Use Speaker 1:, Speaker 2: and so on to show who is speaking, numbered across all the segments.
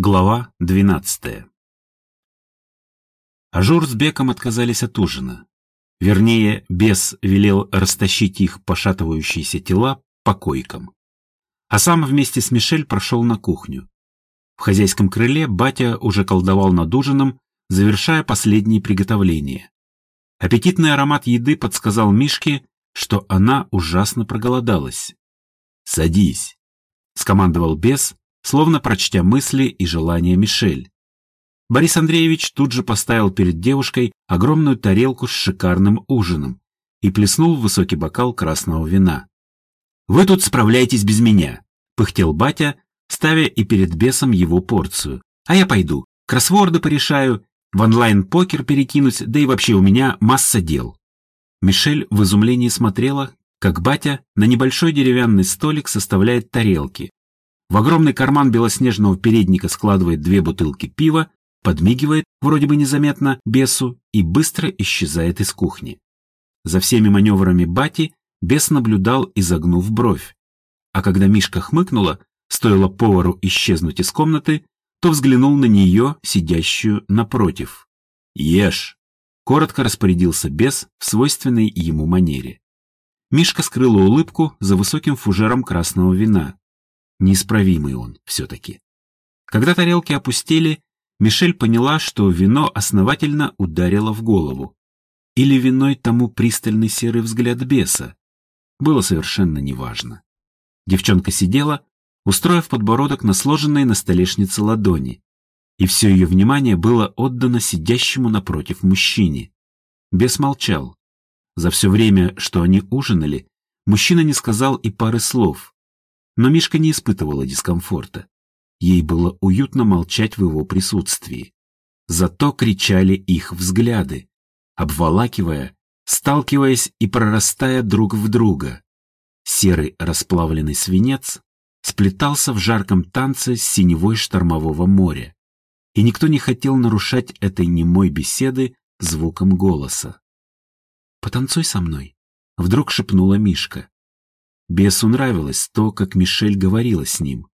Speaker 1: Глава 12 Ажур с Беком отказались от ужина. Вернее, бес велел растащить их пошатывающиеся тела по койкам. А сам вместе с Мишель прошел на кухню. В хозяйском крыле батя уже колдовал над ужином, завершая последние приготовления. Аппетитный аромат еды подсказал мышке, что она ужасно проголодалась. «Садись», — скомандовал бес, словно прочтя мысли и желания Мишель. Борис Андреевич тут же поставил перед девушкой огромную тарелку с шикарным ужином и плеснул в высокий бокал красного вина. «Вы тут справляетесь без меня», — пыхтел батя, ставя и перед бесом его порцию. «А я пойду, кроссворды порешаю, в онлайн-покер перекинуть, да и вообще у меня масса дел». Мишель в изумлении смотрела, как батя на небольшой деревянный столик составляет тарелки. В огромный карман белоснежного передника складывает две бутылки пива, подмигивает, вроде бы незаметно, бесу и быстро исчезает из кухни. За всеми маневрами бати бес наблюдал, изогнув бровь. А когда Мишка хмыкнула, стоило повару исчезнуть из комнаты, то взглянул на нее, сидящую напротив. «Ешь!» — коротко распорядился бес в свойственной ему манере. Мишка скрыла улыбку за высоким фужером красного вина. Неисправимый он все-таки. Когда тарелки опустили, Мишель поняла, что вино основательно ударило в голову. Или виной тому пристальный серый взгляд беса. Было совершенно неважно. Девчонка сидела, устроив подбородок на сложенной на столешнице ладони, и все ее внимание было отдано сидящему напротив мужчине. Бес молчал. За все время, что они ужинали, мужчина не сказал и пары слов. Но Мишка не испытывала дискомфорта. Ей было уютно молчать в его присутствии. Зато кричали их взгляды, обволакивая, сталкиваясь и прорастая друг в друга. Серый расплавленный свинец сплетался в жарком танце с синевой штормового моря. И никто не хотел нарушать этой немой беседы звуком голоса. «Потанцуй со мной», — вдруг шепнула Мишка. Бесу нравилось то, как Мишель говорила с ним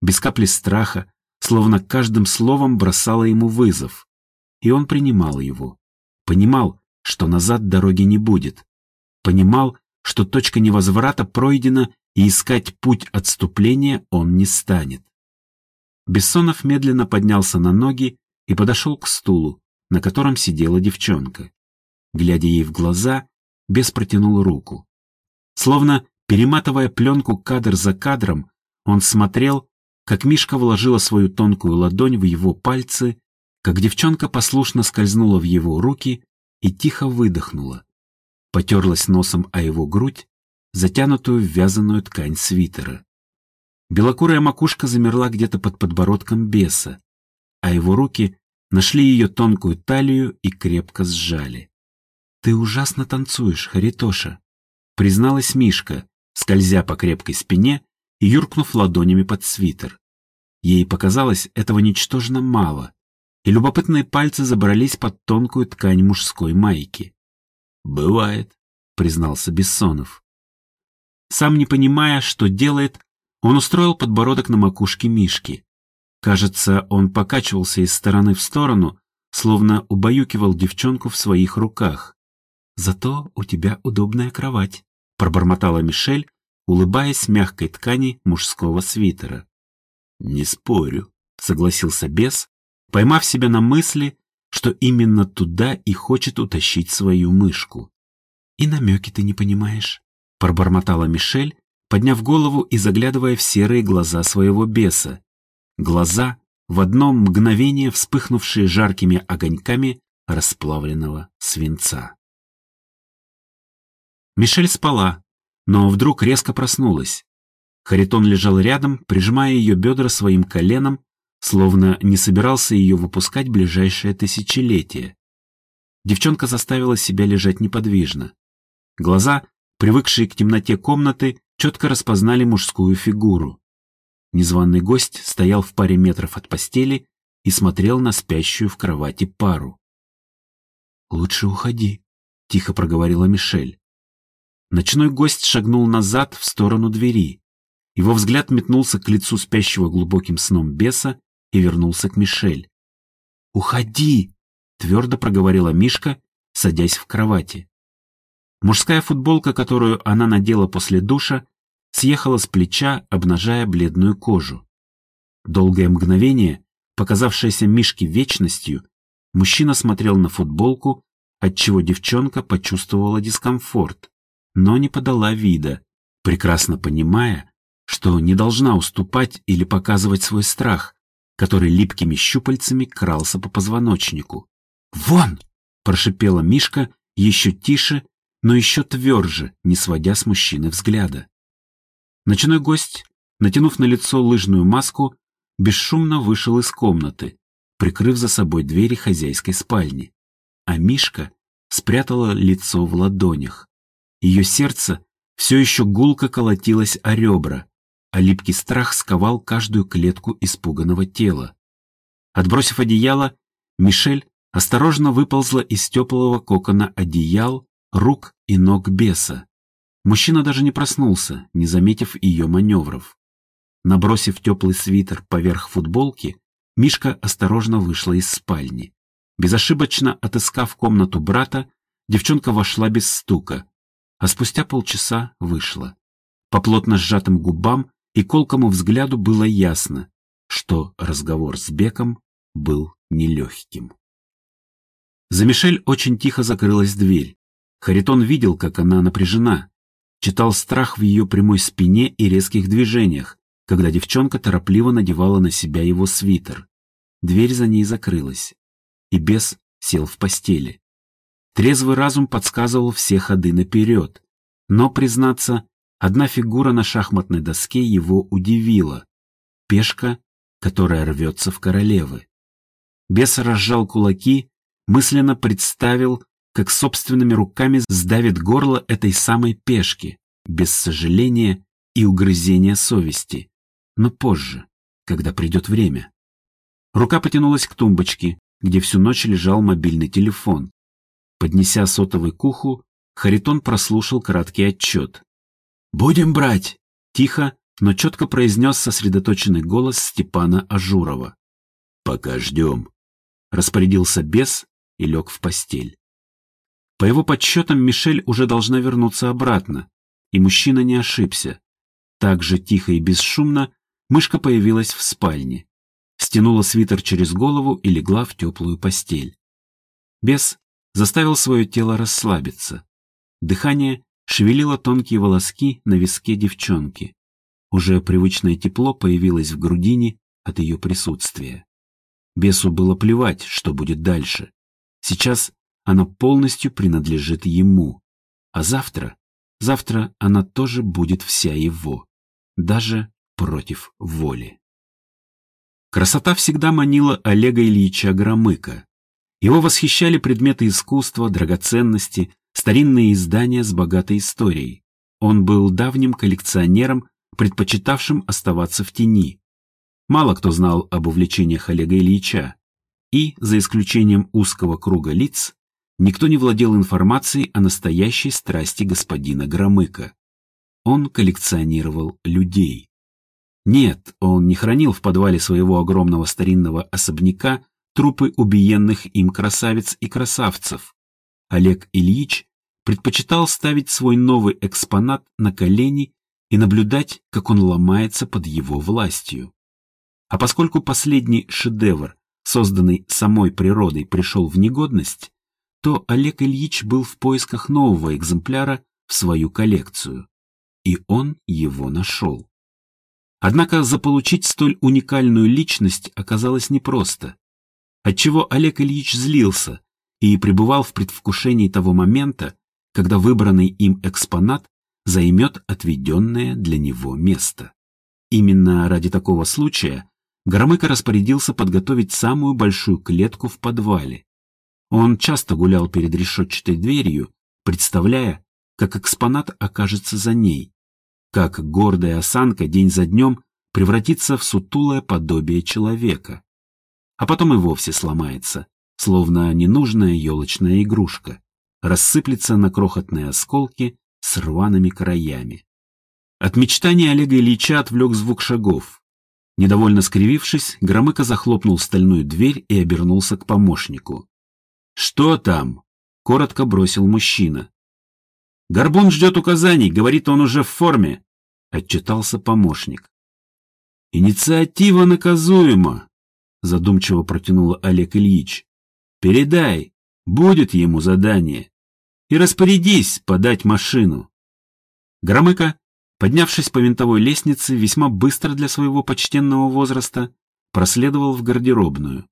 Speaker 1: без капли страха, словно каждым словом бросала ему вызов. И он принимал его. Понимал, что назад дороги не будет. Понимал, что точка невозврата пройдена, и искать путь отступления он не станет. Бессонов медленно поднялся на ноги и подошел к стулу, на котором сидела девчонка. Глядя ей в глаза, бес протянул руку. Словно перематывая пленку кадр за кадром, он смотрел, как Мишка вложила свою тонкую ладонь в его пальцы, как девчонка послушно скользнула в его руки и тихо выдохнула. Потерлась носом о его грудь, затянутую в вязаную ткань свитера. Белокурая макушка замерла где-то под подбородком беса, а его руки нашли ее тонкую талию и крепко сжали. «Ты ужасно танцуешь, Харитоша», — призналась Мишка, скользя по крепкой спине и юркнув ладонями под свитер. Ей показалось этого ничтожно мало, и любопытные пальцы забрались под тонкую ткань мужской майки. «Бывает», — признался Бессонов. Сам не понимая, что делает, он устроил подбородок на макушке Мишки. Кажется, он покачивался из стороны в сторону, словно убаюкивал девчонку в своих руках. «Зато у тебя удобная кровать», — пробормотала Мишель, улыбаясь мягкой ткани мужского свитера. «Не спорю», — согласился бес, поймав себя на мысли, что именно туда и хочет утащить свою мышку. «И намеки ты не понимаешь», — пробормотала Мишель, подняв голову и заглядывая в серые глаза своего беса. Глаза, в одно мгновение вспыхнувшие жаркими огоньками расплавленного свинца. Мишель спала, но вдруг резко проснулась. Харитон лежал рядом, прижимая ее бедра своим коленом, словно не собирался ее выпускать ближайшее тысячелетие. Девчонка заставила себя лежать неподвижно. Глаза, привыкшие к темноте комнаты, четко распознали мужскую фигуру. Незваный гость стоял в паре метров от постели и смотрел на спящую в кровати пару. «Лучше уходи», — тихо проговорила Мишель. Ночной гость шагнул назад в сторону двери. Его взгляд метнулся к лицу спящего глубоким сном беса и вернулся к Мишель. «Уходи!» — твердо проговорила Мишка, садясь в кровати. Мужская футболка, которую она надела после душа, съехала с плеча, обнажая бледную кожу. Долгое мгновение, показавшееся Мишке вечностью, мужчина смотрел на футболку, отчего девчонка почувствовала дискомфорт, но не подала вида, прекрасно понимая, что не должна уступать или показывать свой страх, который липкими щупальцами крался по позвоночнику. «Вон!» – прошипела Мишка еще тише, но еще тверже, не сводя с мужчины взгляда. Ночной гость, натянув на лицо лыжную маску, бесшумно вышел из комнаты, прикрыв за собой двери хозяйской спальни. А Мишка спрятала лицо в ладонях. Ее сердце все еще гулко колотилось о ребра, а липкий страх сковал каждую клетку испуганного тела. Отбросив одеяло, Мишель осторожно выползла из теплого кокона одеял, рук и ног беса. Мужчина даже не проснулся, не заметив ее маневров. Набросив теплый свитер поверх футболки, Мишка осторожно вышла из спальни. Безошибочно отыскав комнату брата, девчонка вошла без стука, а спустя полчаса вышла. По плотно сжатым губам и колкому взгляду было ясно, что разговор с Беком был нелегким. За Мишель очень тихо закрылась дверь. Харитон видел, как она напряжена, читал страх в ее прямой спине и резких движениях, когда девчонка торопливо надевала на себя его свитер. Дверь за ней закрылась, и бес сел в постели. Трезвый разум подсказывал все ходы наперед, но, признаться, одна фигура на шахматной доске его удивила. Пешка, которая рвется в королевы. Бес разжал кулаки, мысленно представил, как собственными руками сдавит горло этой самой пешки, без сожаления и угрызения совести, но позже, когда придет время. Рука потянулась к тумбочке, где всю ночь лежал мобильный телефон. Поднеся сотовый к уху, Харитон прослушал краткий отчет. «Будем брать!» — тихо, но четко произнес сосредоточенный голос Степана Ажурова. «Пока ждем», — распорядился бес и лег в постель. По его подсчетам, Мишель уже должна вернуться обратно, и мужчина не ошибся. Так же тихо и бесшумно мышка появилась в спальне, стянула свитер через голову и легла в теплую постель. Бес заставил свое тело расслабиться. Дыхание шевелило тонкие волоски на виске девчонки. Уже привычное тепло появилось в грудине от ее присутствия. Бесу было плевать, что будет дальше. Сейчас она полностью принадлежит ему. А завтра, завтра она тоже будет вся его, даже против воли. Красота всегда манила Олега Ильича Громыка. Его восхищали предметы искусства, драгоценности, старинные издания с богатой историей. Он был давним коллекционером, предпочитавшим оставаться в тени. Мало кто знал об увлечениях Олега Ильича, и, за исключением узкого круга лиц, Никто не владел информацией о настоящей страсти господина Громыка. Он коллекционировал людей. Нет, он не хранил в подвале своего огромного старинного особняка трупы убиенных им красавиц и красавцев. Олег Ильич предпочитал ставить свой новый экспонат на колени и наблюдать, как он ломается под его властью. А поскольку последний шедевр, созданный самой природой, пришел в негодность, то Олег Ильич был в поисках нового экземпляра в свою коллекцию. И он его нашел. Однако заполучить столь уникальную личность оказалось непросто, отчего Олег Ильич злился и пребывал в предвкушении того момента, когда выбранный им экспонат займет отведенное для него место. Именно ради такого случая Громыко распорядился подготовить самую большую клетку в подвале, он часто гулял перед решетчатой дверью, представляя, как экспонат окажется за ней, как гордая осанка день за днем превратится в сутулое подобие человека, а потом и вовсе сломается, словно ненужная елочная игрушка, рассыплется на крохотные осколки с рваными краями. От мечтания Олега Ильича отвлек звук шагов. Недовольно скривившись, Громыко захлопнул стальную дверь и обернулся к помощнику. «Что там?» — коротко бросил мужчина. «Горбун ждет указаний, говорит, он уже в форме», — отчитался помощник. «Инициатива наказуема», — задумчиво протянул Олег Ильич. «Передай, будет ему задание. И распорядись подать машину». Громыко Поднявшись по винтовой лестнице, весьма быстро для своего почтенного возраста, проследовал в гардеробную.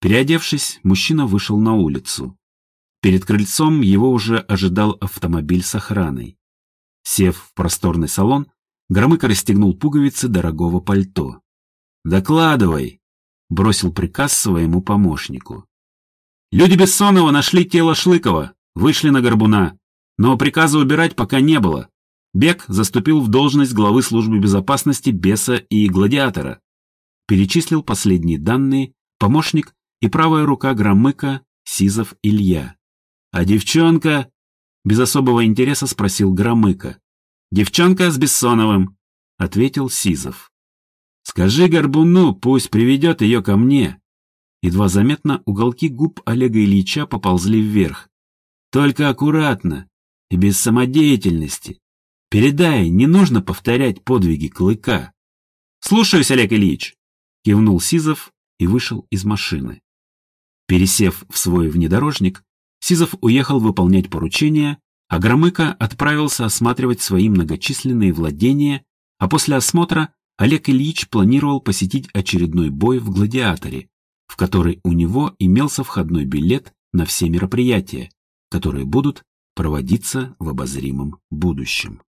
Speaker 1: Переодевшись, мужчина вышел на улицу. Перед крыльцом его уже ожидал автомобиль с охраной. Сев в просторный салон, Громыко расстегнул пуговицы дорогого пальто. «Докладывай!» — бросил приказ своему помощнику. «Люди Бессонова нашли тело Шлыкова, вышли на Горбуна, но приказа убирать пока не было. Бек заступил в должность главы службы безопасности Беса и Гладиатора. Перечислил последние данные помощник и правая рука Громыка Сизов Илья. А девчонка... Без особого интереса спросил Громыка. «Девчонка с Бессоновым», — ответил Сизов. «Скажи Горбуну, пусть приведет ее ко мне». Едва заметно уголки губ Олега Ильича поползли вверх. «Только аккуратно и без самодеятельности. Передай, не нужно повторять подвиги клыка. Слушаюсь, Олег Ильич, кивнул Сизов и вышел из машины. Пересев в свой внедорожник, Сизов уехал выполнять поручения, а Громыко отправился осматривать свои многочисленные владения, а после осмотра Олег Ильич планировал посетить очередной бой в «Гладиаторе», в который у него имелся входной билет на все мероприятия, которые будут проводиться в обозримом будущем.